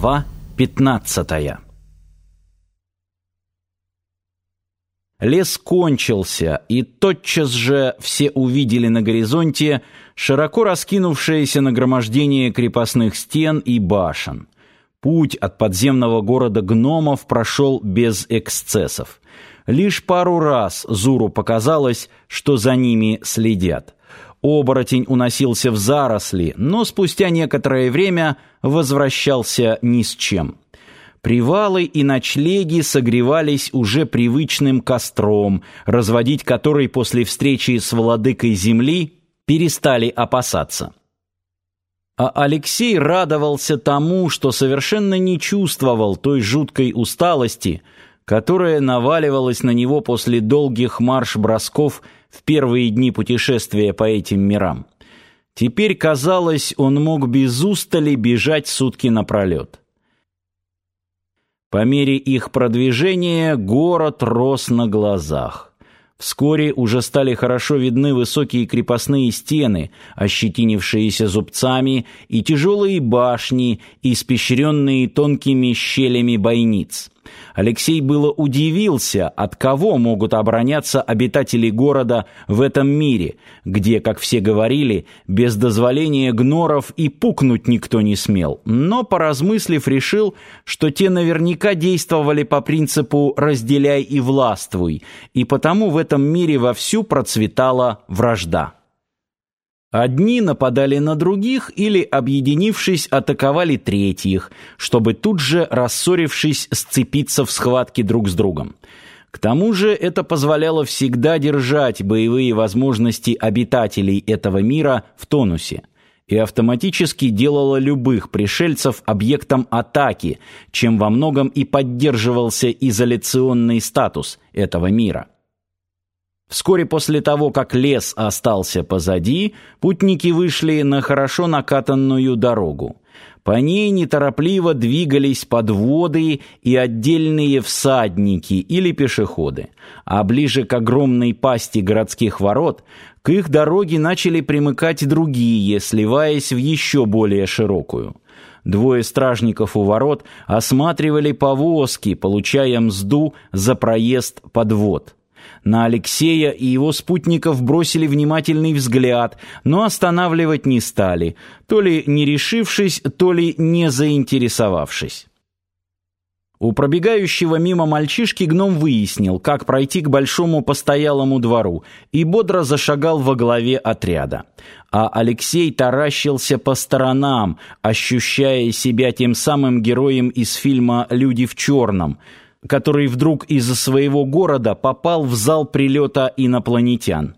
Глава 15 Лес кончился, и тотчас же все увидели на горизонте широко раскинувшееся нагромождение крепостных стен и башен. Путь от подземного города гномов прошел без эксцессов. Лишь пару раз Зуру показалось, что за ними следят. Оборотень уносился в заросли, но спустя некоторое время возвращался ни с чем. Привалы и ночлеги согревались уже привычным костром, разводить который после встречи с владыкой земли перестали опасаться. А Алексей радовался тому, что совершенно не чувствовал той жуткой усталости, которая наваливалась на него после долгих марш-бросков в первые дни путешествия по этим мирам. Теперь, казалось, он мог без устали бежать сутки напролет. По мере их продвижения город рос на глазах. Вскоре уже стали хорошо видны высокие крепостные стены, ощетинившиеся зубцами, и тяжелые башни, испещренные тонкими щелями бойниц. Алексей было удивился, от кого могут обороняться обитатели города в этом мире, где, как все говорили, без дозволения гноров и пукнуть никто не смел. Но, поразмыслив, решил, что те наверняка действовали по принципу «разделяй и властвуй», и потому в этом мире вовсю процветала вражда. Одни нападали на других или, объединившись, атаковали третьих, чтобы тут же, рассорившись, сцепиться в схватке друг с другом. К тому же это позволяло всегда держать боевые возможности обитателей этого мира в тонусе и автоматически делало любых пришельцев объектом атаки, чем во многом и поддерживался изоляционный статус этого мира. Вскоре после того, как лес остался позади, путники вышли на хорошо накатанную дорогу. По ней неторопливо двигались подводы и отдельные всадники или пешеходы, а ближе к огромной пасти городских ворот к их дороге начали примыкать другие, сливаясь в еще более широкую. Двое стражников у ворот осматривали повозки, получая мзду за проезд подвод. На Алексея и его спутников бросили внимательный взгляд, но останавливать не стали, то ли не решившись, то ли не заинтересовавшись. У пробегающего мимо мальчишки гном выяснил, как пройти к большому постоялому двору, и бодро зашагал во главе отряда. А Алексей таращился по сторонам, ощущая себя тем самым героем из фильма «Люди в черном», который вдруг из-за своего города попал в зал прилета инопланетян.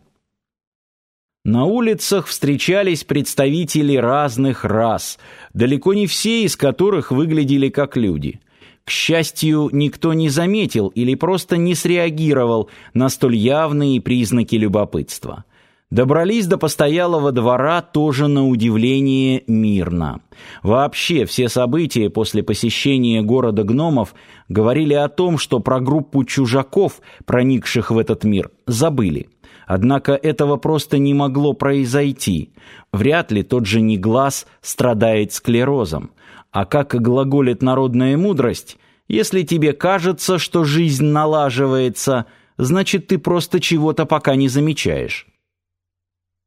На улицах встречались представители разных рас, далеко не все из которых выглядели как люди. К счастью, никто не заметил или просто не среагировал на столь явные признаки любопытства. Добрались до постоялого двора тоже на удивление мирно. Вообще все события после посещения города гномов говорили о том, что про группу чужаков, проникших в этот мир, забыли. Однако этого просто не могло произойти. Вряд ли тот же Неглас страдает склерозом. А как глаголит народная мудрость, если тебе кажется, что жизнь налаживается, значит ты просто чего-то пока не замечаешь.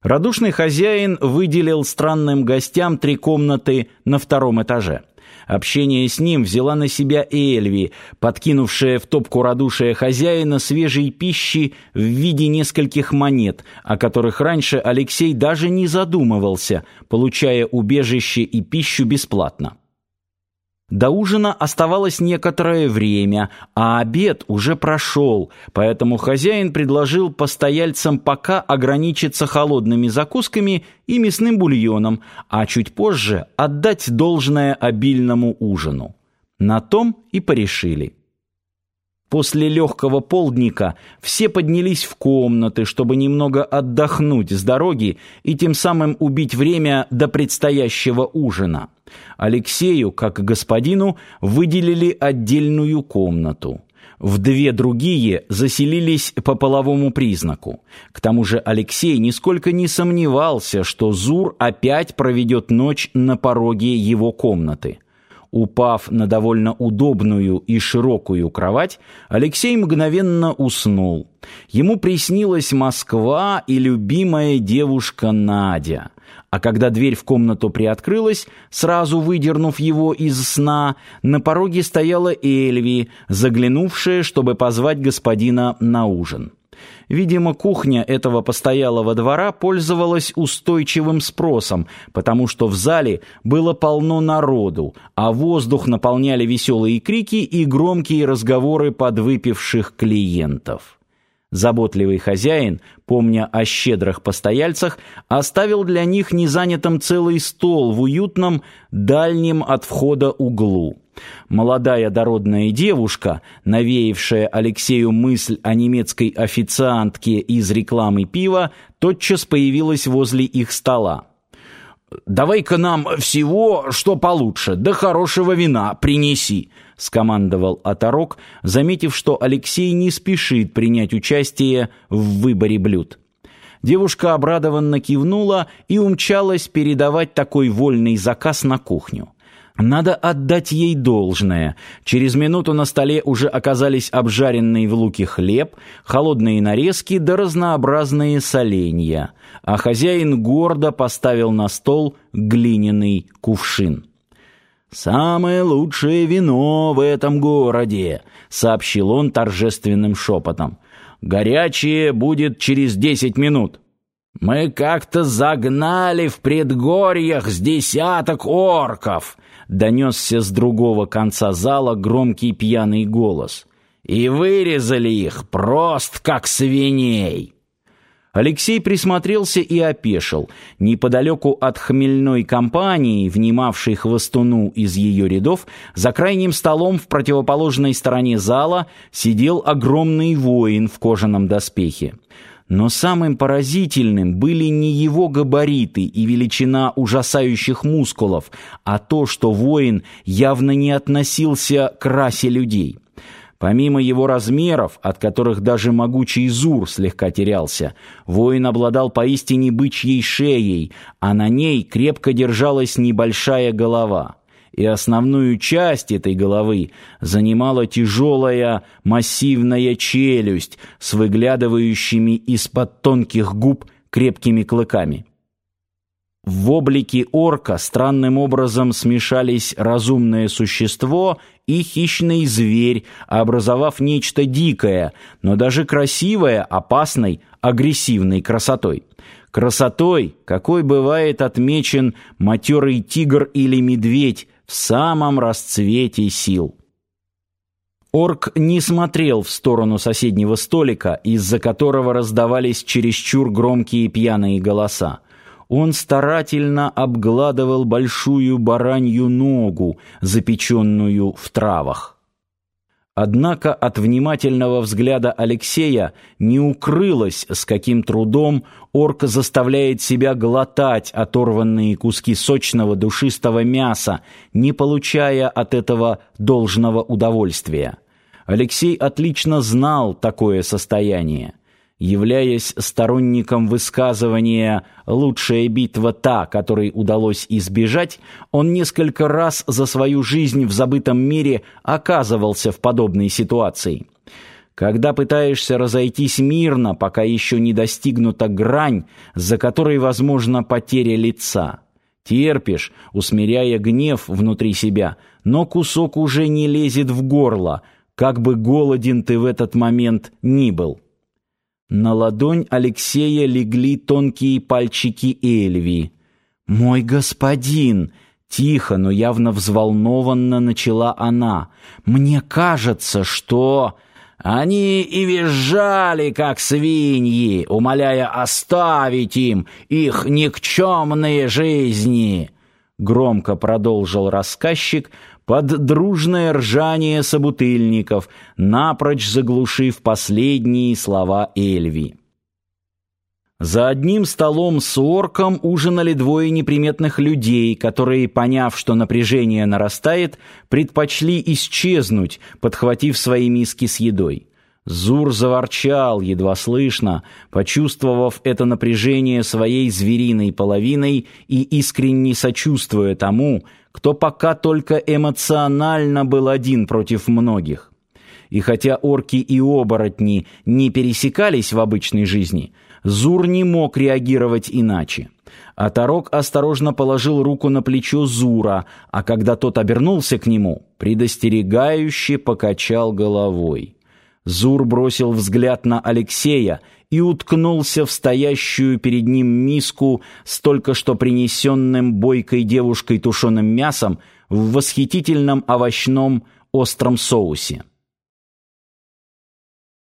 Радушный хозяин выделил странным гостям три комнаты на втором этаже. Общение с ним взяла на себя Эльви, подкинувшая в топку радушия хозяина свежей пищи в виде нескольких монет, о которых раньше Алексей даже не задумывался, получая убежище и пищу бесплатно. До ужина оставалось некоторое время, а обед уже прошел, поэтому хозяин предложил постояльцам пока ограничиться холодными закусками и мясным бульоном, а чуть позже отдать должное обильному ужину. На том и порешили. После легкого полдника все поднялись в комнаты, чтобы немного отдохнуть с дороги и тем самым убить время до предстоящего ужина. Алексею, как господину, выделили отдельную комнату. В две другие заселились по половому признаку. К тому же Алексей нисколько не сомневался, что Зур опять проведет ночь на пороге его комнаты. Упав на довольно удобную и широкую кровать, Алексей мгновенно уснул. Ему приснилась Москва и любимая девушка Надя. А когда дверь в комнату приоткрылась, сразу выдернув его из сна, на пороге стояла Эльви, заглянувшая, чтобы позвать господина на ужин. Видимо, кухня этого постоялого двора пользовалась устойчивым спросом, потому что в зале было полно народу, а воздух наполняли веселые крики и громкие разговоры подвыпивших клиентов. Заботливый хозяин, помня о щедрых постояльцах, оставил для них незанятым целый стол в уютном, дальнем от входа углу. Молодая дородная девушка, навеявшая Алексею мысль о немецкой официантке из рекламы пива, тотчас появилась возле их стола. «Давай-ка нам всего, что получше, да хорошего вина принеси», — скомандовал оторок, заметив, что Алексей не спешит принять участие в выборе блюд. Девушка обрадованно кивнула и умчалась передавать такой вольный заказ на кухню. Надо отдать ей должное. Через минуту на столе уже оказались обжаренный в луке хлеб, холодные нарезки да разнообразные соленья. А хозяин гордо поставил на стол глиняный кувшин. «Самое лучшее вино в этом городе», — сообщил он торжественным шепотом. «Горячее будет через десять минут». «Мы как-то загнали в предгорьях с десяток орков», — донесся с другого конца зала громкий пьяный голос. «И вырезали их просто как свиней». Алексей присмотрелся и опешил. Неподалеку от хмельной компании, внимавшей хвостуну из ее рядов, за крайним столом в противоположной стороне зала сидел огромный воин в кожаном доспехе. Но самым поразительным были не его габариты и величина ужасающих мускулов, а то, что воин явно не относился к расе людей. Помимо его размеров, от которых даже могучий Зур слегка терялся, воин обладал поистине бычьей шеей, а на ней крепко держалась небольшая голова и основную часть этой головы занимала тяжелая массивная челюсть с выглядывающими из-под тонких губ крепкими клыками. В облике орка странным образом смешались разумное существо и хищный зверь, образовав нечто дикое, но даже красивое, опасной, агрессивной красотой. Красотой, какой бывает отмечен матерый тигр или медведь, в самом расцвете сил. Орк не смотрел в сторону соседнего столика, из-за которого раздавались чересчур громкие пьяные голоса. Он старательно обгладывал большую баранью ногу, запеченную в травах. Однако от внимательного взгляда Алексея не укрылось, с каким трудом орк заставляет себя глотать оторванные куски сочного душистого мяса, не получая от этого должного удовольствия. Алексей отлично знал такое состояние являясь сторонником высказывания «лучшая битва та, которой удалось избежать», он несколько раз за свою жизнь в забытом мире оказывался в подобной ситуации. Когда пытаешься разойтись мирно, пока еще не достигнута грань, за которой возможна потеря лица. Терпишь, усмиряя гнев внутри себя, но кусок уже не лезет в горло, как бы голоден ты в этот момент ни был. На ладонь Алексея легли тонкие пальчики Эльви. «Мой господин!» Тихо, но явно взволнованно начала она. «Мне кажется, что...» Они и визжали, как свиньи, умоляя оставить им их никчемные жизни. Громко продолжил рассказчик, под дружное ржание собутыльников, напрочь заглушив последние слова Эльви. За одним столом с орком ужинали двое неприметных людей, которые, поняв, что напряжение нарастает, предпочли исчезнуть, подхватив свои миски с едой. Зур заворчал, едва слышно, почувствовав это напряжение своей звериной половиной и искренне сочувствуя тому, кто пока только эмоционально был один против многих. И хотя орки и оборотни не пересекались в обычной жизни, Зур не мог реагировать иначе. А Тарок осторожно положил руку на плечо Зура, а когда тот обернулся к нему, предостерегающе покачал головой. Зур бросил взгляд на Алексея и уткнулся в стоящую перед ним миску с только что принесенным бойкой девушкой тушеным мясом в восхитительном овощном остром соусе.